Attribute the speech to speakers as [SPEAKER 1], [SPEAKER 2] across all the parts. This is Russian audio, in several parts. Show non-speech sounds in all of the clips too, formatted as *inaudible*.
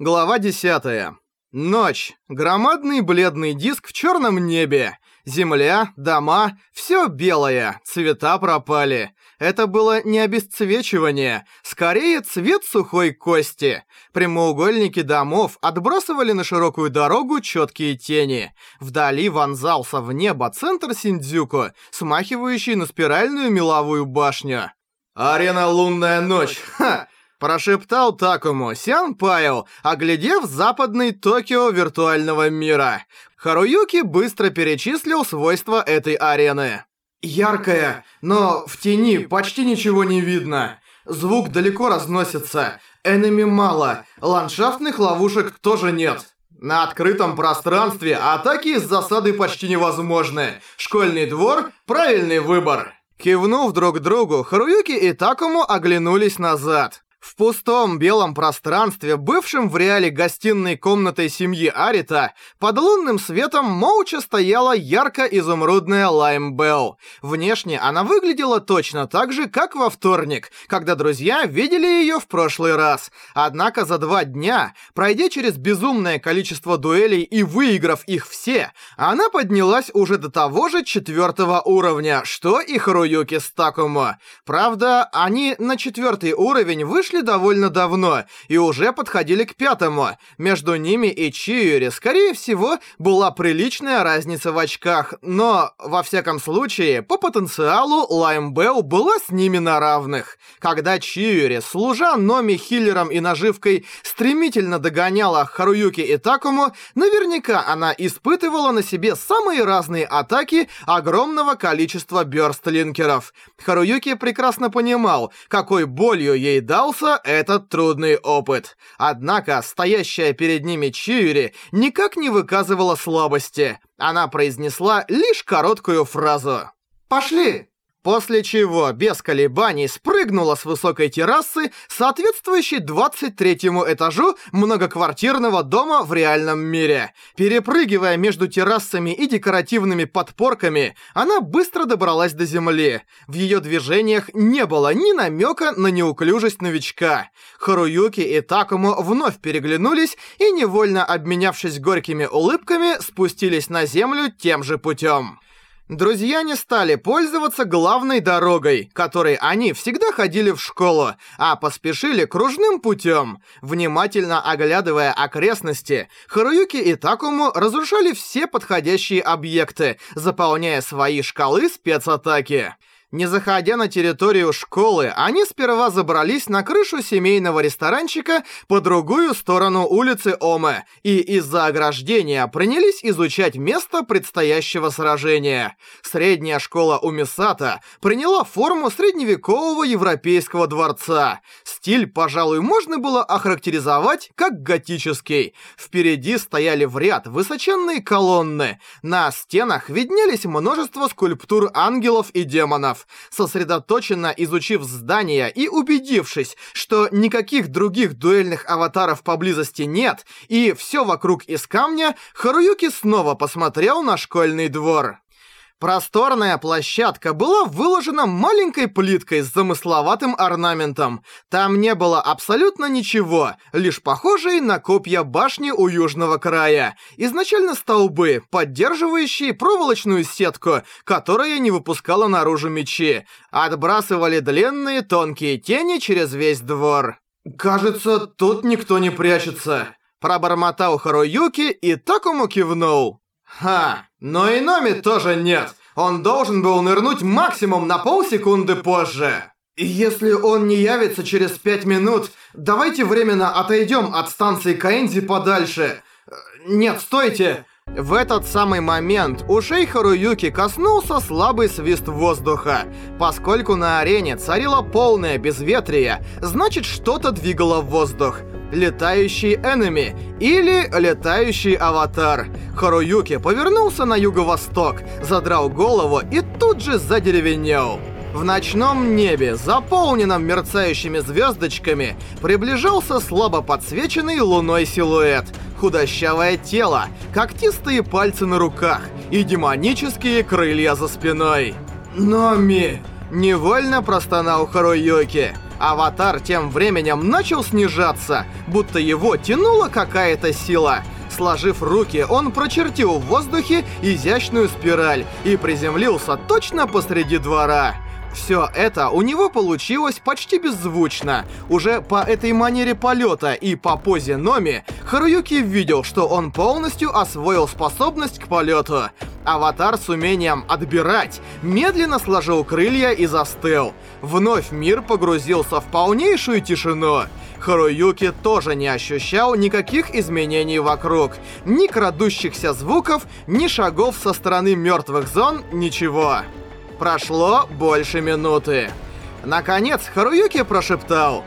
[SPEAKER 1] Глава 10. Ночь. Громадный бледный диск в черном небе. Земля, дома, все белое, цвета пропали. Это было не обесцвечивание, скорее цвет сухой кости. Прямоугольники домов отбрасывали на широкую дорогу четкие тени. Вдали вонзался в небо центр Синдзюку, смахивающий на спиральную меловую башню. «Арена Лунная Ночь! *laughs* Ха!» Прошептал Такому Сян Пайо, оглядев западный Токио виртуального мира. Харуюки быстро перечислил свойства этой арены. «Яркая, но в тени почти ничего не видно. Звук далеко разносится. Энеми мало. Ландшафтных ловушек тоже нет. На открытом пространстве атаки из засады почти невозможны. Школьный двор – правильный выбор». Кивнув друг другу, Харуюки и Такому оглянулись назад. В пустом белом пространстве, бывшем в реале гостиной комнатой семьи Арита, под лунным светом молча стояла ярко-изумрудная Лайм Белл. Внешне она выглядела точно так же, как во вторник, когда друзья видели ее в прошлый раз. Однако за два дня, пройдя через безумное количество дуэлей и выиграв их все, она поднялась уже до того же четвертого уровня, что и Харуюки с Такумо. Правда, они на четвертый уровень вышли вышли довольно давно и уже подходили к пятому. Между ними и Чиури, скорее всего, была приличная разница в очках, но, во всяком случае, по потенциалу Лайм Белл была с ними на равных. Когда Чиури, служа Номи хиллером и наживкой, стремительно догоняла Харуюки и Такому, наверняка она испытывала на себе самые разные атаки огромного количества бёрстлинкеров. Харуюки прекрасно понимал, какой болью ей дался дался этот трудный опыт. Однако стоящая перед ними Чиури никак не выказывала слабости. Она произнесла лишь короткую фразу. «Пошли!» После чего, без колебаний, спрыгнула с высокой террасы, соответствующей 23-му этажу многоквартирного дома в реальном мире. Перепрыгивая между террасами и декоративными подпорками, она быстро добралась до земли. В ее движениях не было ни намека на неуклюжесть новичка. Харуюки и Такому вновь переглянулись и, невольно обменявшись горькими улыбками, спустились на землю тем же путем. Друзья не стали пользоваться главной дорогой, которой они всегда ходили в школу, а поспешили кружным путем. Внимательно оглядывая окрестности, Харуюки и Такому разрушали все подходящие объекты, заполняя свои шкалы спецатаки. Не заходя на территорию школы, они сперва забрались на крышу семейного ресторанчика по другую сторону улицы Оме и из-за ограждения принялись изучать место предстоящего сражения. Средняя школа Умисата приняла форму средневекового европейского дворца. Стиль, пожалуй, можно было охарактеризовать как готический. Впереди стояли в ряд высоченные колонны. На стенах виднелись множество скульптур ангелов и демонов демонов. Сосредоточенно изучив здание и убедившись, что никаких других дуэльных аватаров поблизости нет, и все вокруг из камня, Харуюки снова посмотрел на школьный двор. Просторная площадка была выложена маленькой плиткой с замысловатым орнаментом. Там не было абсолютно ничего, лишь похожие на копья башни у южного края. Изначально столбы, поддерживающие проволочную сетку, которая не выпускала наружу мечи. Отбрасывали длинные тонкие тени через весь двор. «Кажется, тут никто не прячется», — пробормотал Харуюки и Такому кивнул. Ха, но и Номи тоже нет. Он должен был нырнуть максимум на полсекунды позже. Если он не явится через пять минут, давайте временно отойдем от станции Каэнзи подальше. Нет, стойте. В этот самый момент у шейха Юки коснулся слабый свист воздуха. Поскольку на арене царило полное безветрие, значит что-то двигало воздух летающий энеми или летающий аватар. Харуюки повернулся на юго-восток, задрал голову и тут же задеревенел. В ночном небе, заполненном мерцающими звездочками, приближался слабо подсвеченный луной силуэт, худощавое тело, когтистые пальцы на руках и демонические крылья за спиной. «Номи!» — невольно простонал Харуюки. Аватар тем временем начал снижаться, будто его тянула какая-то сила. Сложив руки, он прочертил в воздухе изящную спираль и приземлился точно посреди двора. Все это у него получилось почти беззвучно. Уже по этой манере полета и по позе Номи, Харуюки видел, что он полностью освоил способность к полету. Аватар с умением «отбирать» медленно сложил крылья и застыл. Вновь мир погрузился в полнейшую тишину. Харуюки тоже не ощущал никаких изменений вокруг. Ни крадущихся звуков, ни шагов со стороны мертвых зон, ничего. Прошло больше минуты. Наконец Харуюки прошептал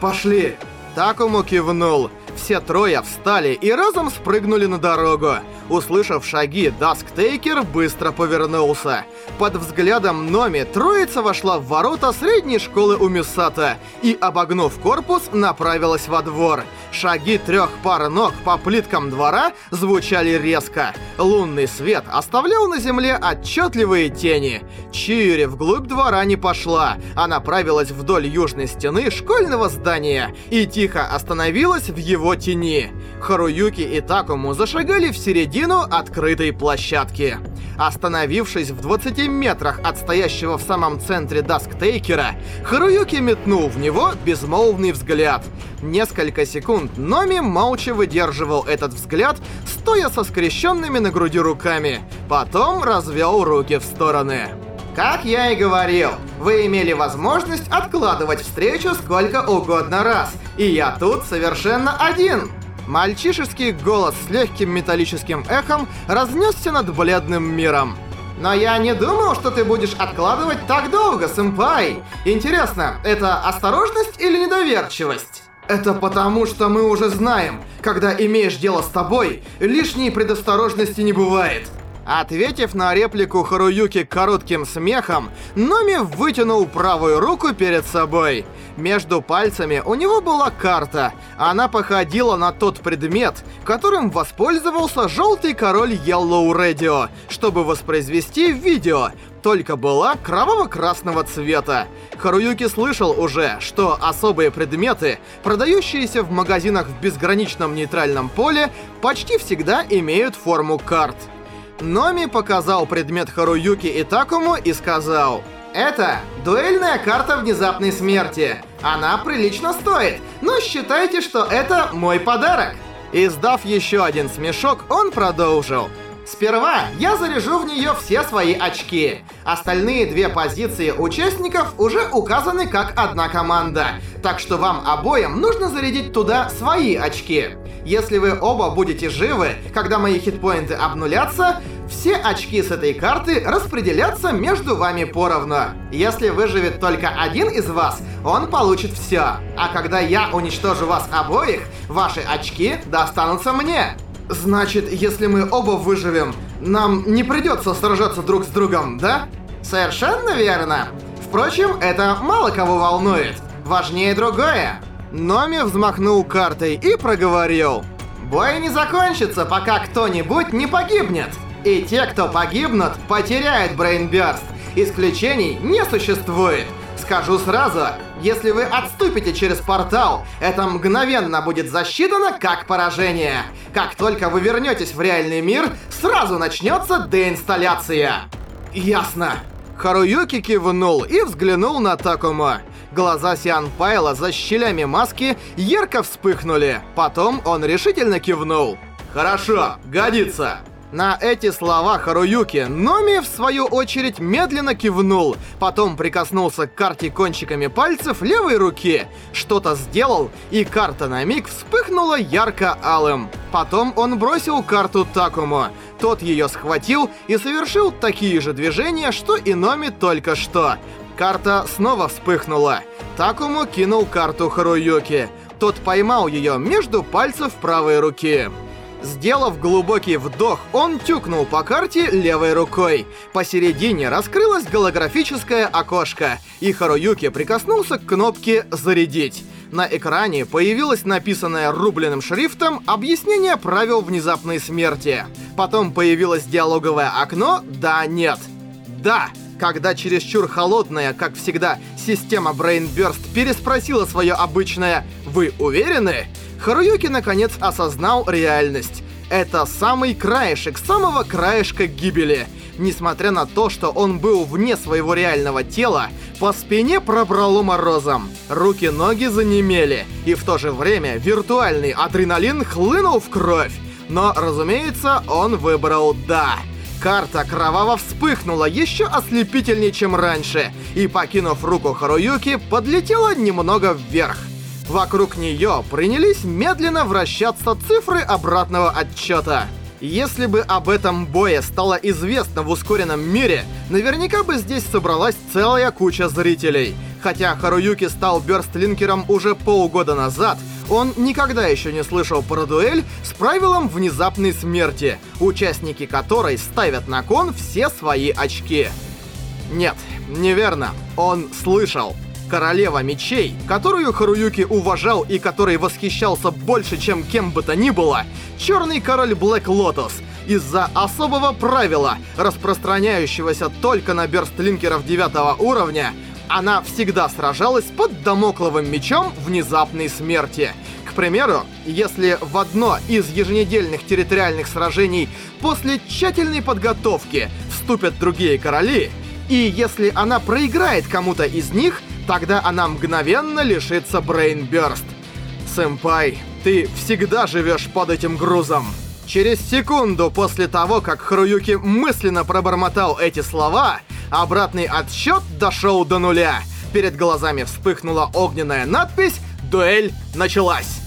[SPEAKER 1] «Пошли!» Такуму кивнул. Все трое встали и разом спрыгнули на дорогу. Услышав шаги, Дасктейкер быстро повернулся. Под взглядом Номи троица вошла в ворота средней школы Умесато и, обогнув корпус, направилась во двор. Шаги трех пар ног по плиткам двора звучали резко. Лунный свет оставлял на земле отчетливые тени. Чиури вглубь двора не пошла, а направилась вдоль южной стены школьного здания и тихо остановилась в его тени. Харуюки и Такому зашагали в середину открытой площадки. Остановившись в 20 метрах от стоящего в самом центре Дасктейкера, Харуюки метнул в него безмолвный взгляд. Несколько секунд Номи молча выдерживал этот взгляд, стоя со скрещенными на груди руками. Потом развел руки в стороны. Как я и говорил, вы имели возможность откладывать встречу сколько угодно раз, и я тут совершенно один. Мальчишеский голос с легким металлическим эхом разнесся над бледным миром. Но я не думал, что ты будешь откладывать так долго, сэмпай. Интересно, это осторожность или недоверчивость? Это потому, что мы уже знаем, когда имеешь дело с тобой, лишней предосторожности не бывает. Ответив на реплику Харуюки коротким смехом, Номи вытянул правую руку перед собой. Между пальцами у него была карта. Она походила на тот предмет, которым воспользовался желтый король Yellow Radio, чтобы воспроизвести видео, только была кроваво-красного цвета. Харуюки слышал уже, что особые предметы, продающиеся в магазинах в безграничном нейтральном поле, почти всегда имеют форму карт. Номи показал предмет Харуюки и Такому и сказал... Это дуэльная карта внезапной смерти. Она прилично стоит, но считайте, что это мой подарок. Издав еще один смешок, он продолжил. Сперва я заряжу в нее все свои очки. Остальные две позиции участников уже указаны как одна команда. Так что вам обоим нужно зарядить туда свои очки. Если вы оба будете живы, когда мои хитпоинты обнулятся, все очки с этой карты распределятся между вами поровну. Если выживет только один из вас, он получит все. А когда я уничтожу вас обоих, ваши очки достанутся мне. Значит, если мы оба выживем, нам не придется сражаться друг с другом, да? Совершенно верно. Впрочем, это мало кого волнует. Важнее другое. Номи взмахнул картой и проговорил. Бой не закончится, пока кто-нибудь не погибнет. И те, кто погибнут, потеряют Брейнберст. Исключений не существует. Скажу сразу, если вы отступите через портал, это мгновенно будет засчитано как поражение. Как только вы вернетесь в реальный мир, сразу начнется деинсталляция. Ясно. Харуюки кивнул и взглянул на Такума. Глаза Сиан Пайла за щелями маски ярко вспыхнули. Потом он решительно кивнул. «Хорошо, годится!» На эти слова Харуюки Номи, в свою очередь, медленно кивнул, потом прикоснулся к карте кончиками пальцев левой руки, что-то сделал, и карта на миг вспыхнула ярко-алым. Потом он бросил карту Такому. Тот ее схватил и совершил такие же движения, что и Номи только что. Карта снова вспыхнула. Такому кинул карту Харуюки. Тот поймал ее между пальцев правой руки. Сделав глубокий вдох, он тюкнул по карте левой рукой. Посередине раскрылось голографическое окошко, и Харуюки прикоснулся к кнопке «Зарядить». На экране появилось написанное рубленым шрифтом объяснение правил внезапной смерти. Потом появилось диалоговое окно «Да-нет». «Да». Когда чересчур холодная, как всегда, система Brain Burst переспросила свое обычное «Вы уверены?», Харуюки наконец осознал реальность. Это самый краешек, самого краешка гибели. Несмотря на то, что он был вне своего реального тела, по спине пробрало морозом. Руки-ноги занемели, и в то же время виртуальный адреналин хлынул в кровь. Но, разумеется, он выбрал «да». Карта кроваво вспыхнула еще ослепительнее, чем раньше, и, покинув руку Харуюки, подлетела немного вверх. Вокруг нее принялись медленно вращаться цифры обратного отчета. Если бы об этом бое стало известно в ускоренном мире, наверняка бы здесь собралась целая куча зрителей. Хотя Харуюки стал бёрстлинкером уже полгода назад, он никогда еще не слышал про дуэль с правилом внезапной смерти, участники которой ставят на кон все свои очки. Нет, неверно, он слышал. Королева мечей, которую Харуюки уважал и которой восхищался больше, чем кем бы то ни было, Черный Король Блэк Лотос, из-за особого правила, распространяющегося только на бёрстлинкеров девятого уровня, она всегда сражалась под домокловым мечом внезапной смерти. К примеру, если в одно из еженедельных территориальных сражений после тщательной подготовки вступят другие короли, и если она проиграет кому-то из них, тогда она мгновенно лишится Брейнбёрст. Сэмпай, ты всегда живешь под этим грузом. Через секунду после того, как Харуюки мысленно пробормотал эти слова, обратный отсчет дошел до нуля. Перед глазами вспыхнула огненная надпись «Дуэль началась».